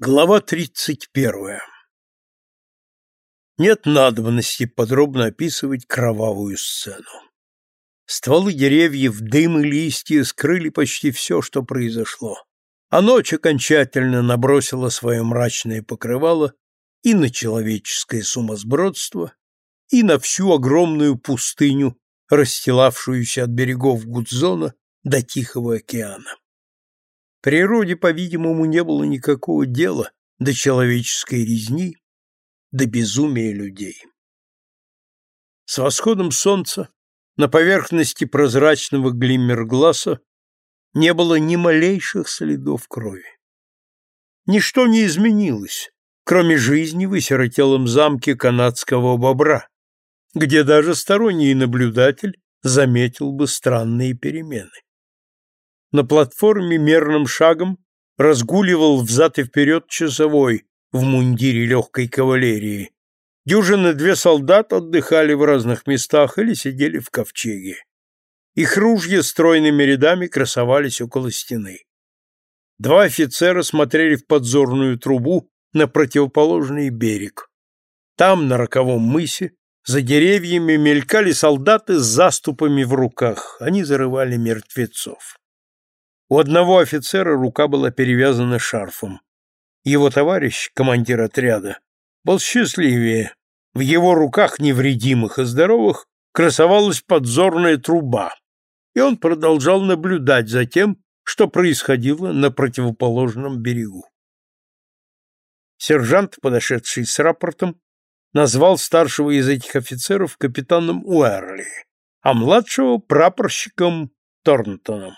Глава тридцать первая. Нет надобности подробно описывать кровавую сцену. Стволы деревьев, дым и листья скрыли почти все, что произошло, а ночь окончательно набросила свое мрачное покрывало и на человеческое сумасбродство, и на всю огромную пустыню, расстилавшуюся от берегов Гудзона до Тихого океана. Природе, по-видимому, не было никакого дела до человеческой резни, до безумия людей. С восходом солнца на поверхности прозрачного глиммергласа не было ни малейших следов крови. Ничто не изменилось, кроме жизни в осиротелом замке канадского бобра, где даже сторонний наблюдатель заметил бы странные перемены на платформе мерным шагом разгуливал взад и вперед часовой в мундире легкой кавалерии. Дюжины две солдат отдыхали в разных местах или сидели в ковчеге. Их ружья стройными рядами красовались около стены. Два офицера смотрели в подзорную трубу на противоположный берег. Там, на роковом мысе, за деревьями мелькали солдаты с заступами в руках. Они зарывали мертвецов. У одного офицера рука была перевязана шарфом. Его товарищ, командир отряда, был счастливее. В его руках, невредимых и здоровых, красовалась подзорная труба, и он продолжал наблюдать за тем, что происходило на противоположном берегу. Сержант, подошедший с рапортом, назвал старшего из этих офицеров капитаном Уэрли, а младшего прапорщиком Торнтоном.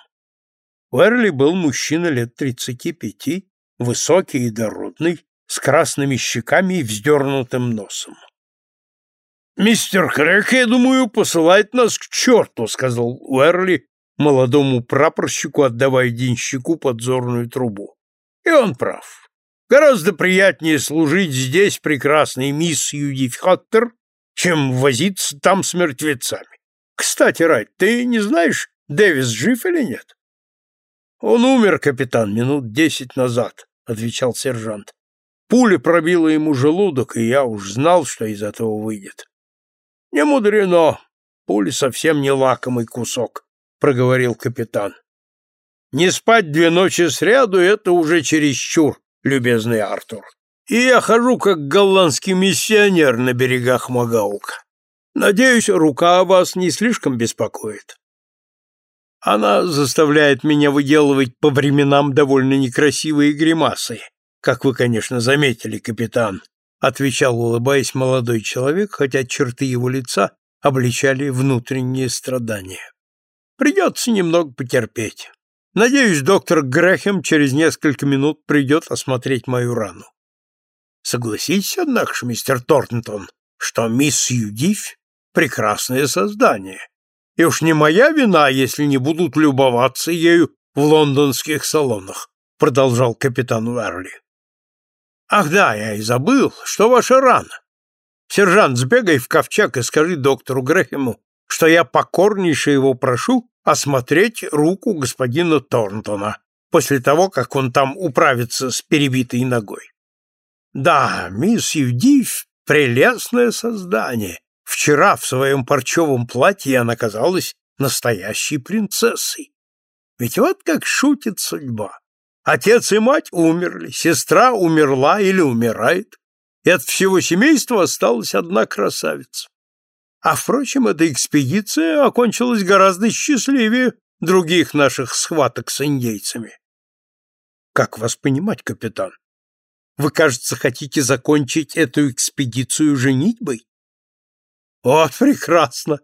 Уэрли был мужчина лет тридцати пяти, высокий и дородный, с красными щеками и вздернутым носом. «Мистер Крэк, я думаю, посылает нас к черту», — сказал Уэрли молодому прапорщику, отдавая денщику подзорную трубу. И он прав. Гораздо приятнее служить здесь прекрасной мисс Юдиф Хаттер, чем возиться там с мертвецами. Кстати, Райт, ты не знаешь, Дэвис жив или нет? Он умер, капитан, минут десять назад, отвечал сержант. Пуля пробила ему желудок, и я уж знал, что из этого выйдет. Не мудрено, пуля совсем не лакомый кусок, проговорил капитан. Не спать две ночи сряду — это уже чересчур, любезный Артур. И я хожу как голландский миссионер на берегах Магаука. Надеюсь, рука вас не слишком беспокоит. Она заставляет меня выделывать по временам довольно некрасивые гримасы, как вы, конечно, заметили, капитан, отвечал, улыбаясь молодой человек, хотя черты его лица обличали внутренние страдания. Придется немного потерпеть. Надеюсь, доктор Грэхэм через несколько минут придет осмотреть мою рану. Согласитесь, однако, мистер Торнтон, что мисс Юдифь — прекрасное создание, и уж не моя вина, если не будут любоваться ею в лондонских салонах, продолжал капитан Уэрли. Ах да, я и забыл, что ваша рана. Сержант, сбегай в ковчег и скажи доктору Грэхему, что я покорнейше его прошу осмотреть руку господина Торнтона после того, как он там управится с перебитой ногой. Да, мисс Юдив — прелестное создание, Вчера в своем парчевом платье она казалась настоящей принцессой. Ведь вот как шутит судьба. Отец и мать умерли, сестра умерла или умирает, и от всего семейства осталась одна красавица. А, впрочем, эта экспедиция окончилась гораздо счастливее других наших схваток с индейцами. Как вас понимать, капитан? Вы, кажется, хотите закончить эту экспедицию женитьбой? Вот прекрасно!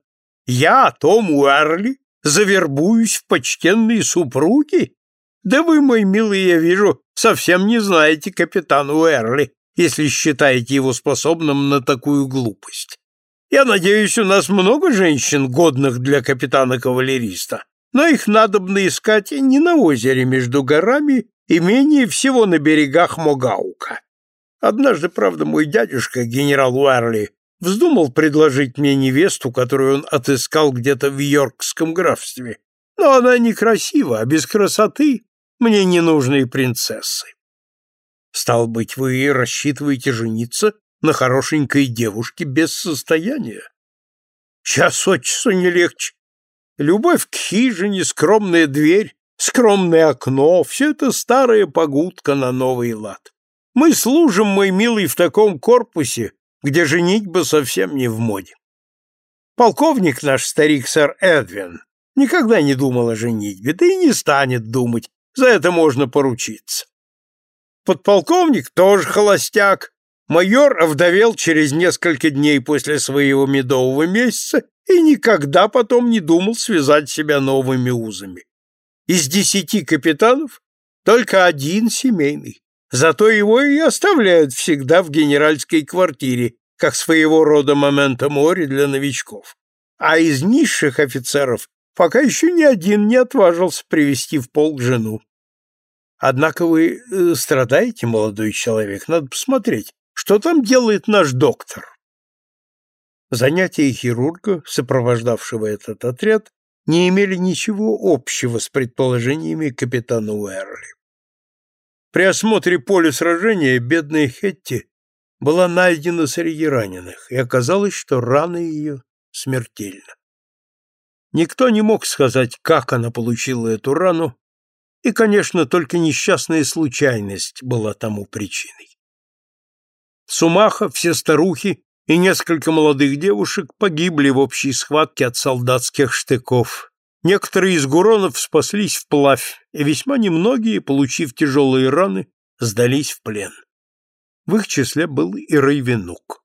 Я, Том Уэрли, завербуюсь в почтенные супруги? Да вы, мой милый, я вижу, совсем не знаете капитана Уэрли, если считаете его способным на такую глупость. Я надеюсь, у нас много женщин, годных для капитана-кавалериста, но их надобно искать не на озере между горами и менее всего на берегах Могаука. Однажды, правда, мой дядюшка, генерал Уэрли, вздумал предложить мне невесту, которую он отыскал где-то в Йоркском графстве. Но она некрасива, а без красоты мне не нужны принцессы. Стал быть, вы рассчитываете жениться на хорошенькой девушке без состояния? Час от часу не легче. Любовь к хижине, скромная дверь, скромное окно — все это старая погудка на новый лад. Мы служим, мой милый, в таком корпусе, где женитьба совсем не в моде. Полковник наш старик сэр Эдвин никогда не думал о женитьбе, да и не станет думать, за это можно поручиться. Подполковник тоже холостяк. Майор овдовел через несколько дней после своего медового месяца и никогда потом не думал связать себя новыми узами. Из десяти капитанов только один семейный. Зато его и оставляют всегда в генеральской квартире, как своего рода момента моря для новичков. А из низших офицеров пока еще ни один не отважился привести в полк жену. Однако вы э, страдаете, молодой человек, надо посмотреть, что там делает наш доктор. Занятия хирурга, сопровождавшего этот отряд, не имели ничего общего с предположениями капитана Уэрли. При осмотре поля сражения бедная Хетти была найдена среди раненых, и оказалось, что рана ее смертельна. Никто не мог сказать, как она получила эту рану, и, конечно, только несчастная случайность была тому причиной. Сумаха, все старухи и несколько молодых девушек погибли в общей схватке от солдатских штыков. Некоторые из гуронов спаслись вплавь, и весьма немногие, получив тяжелые раны, сдались в плен. В их числе был и Рейвенук.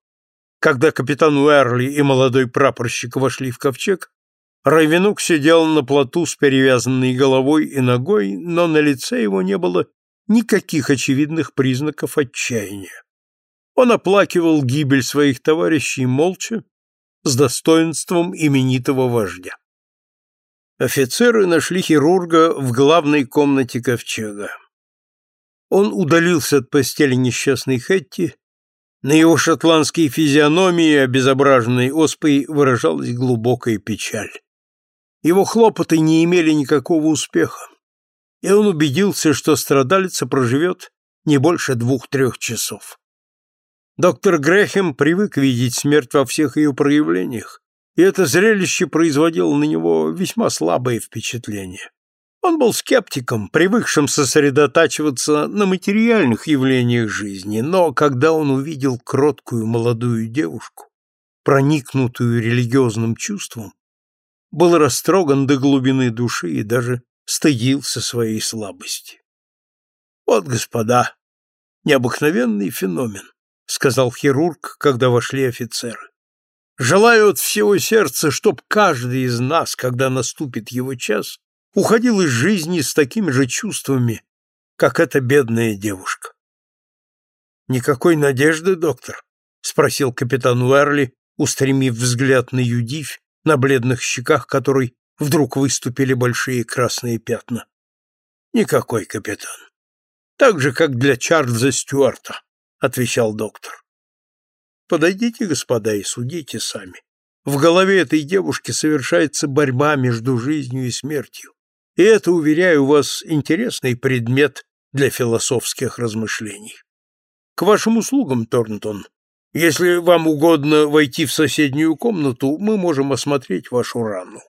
Когда капитан Уэрли и молодой прапорщик вошли в ковчег, Райвенук сидел на плоту с перевязанной головой и ногой, но на лице его не было никаких очевидных признаков отчаяния. Он оплакивал гибель своих товарищей молча, с достоинством именитого вождя. Офицеры нашли хирурга в главной комнате ковчега. Он удалился от постели несчастной Хетти, на его шотландской физиономии, обезображенной оспой, выражалась глубокая печаль. Его хлопоты не имели никакого успеха, и он убедился, что страдалица проживет не больше двух-трех часов. Доктор Грэхэм привык видеть смерть во всех ее проявлениях, и это зрелище производило на него весьма слабое впечатление. Он был скептиком, привыкшим сосредотачиваться на материальных явлениях жизни, но когда он увидел кроткую молодую девушку, проникнутую религиозным чувством, был растроган до глубины души и даже стыдился своей слабости. «Вот, господа, необыкновенный феномен», — сказал хирург, когда вошли офицеры. «Желаю от всего сердца, чтоб каждый из нас, когда наступит его час, уходил из жизни с такими же чувствами, как эта бедная девушка». «Никакой надежды, доктор?» — спросил капитан Уэрли, устремив взгляд на Юдивь, на бледных щеках которой вдруг выступили большие красные пятна. Никакой, капитан. Так же, как для Чарльза Стюарта, отвечал доктор. Подойдите, господа, и судите сами. В голове этой девушки совершается борьба между жизнью и смертью. И это, уверяю вас, интересный предмет для философских размышлений. К вашим услугам, Торнтон, если вам угодно войти в соседнюю комнату, мы можем осмотреть вашу рану.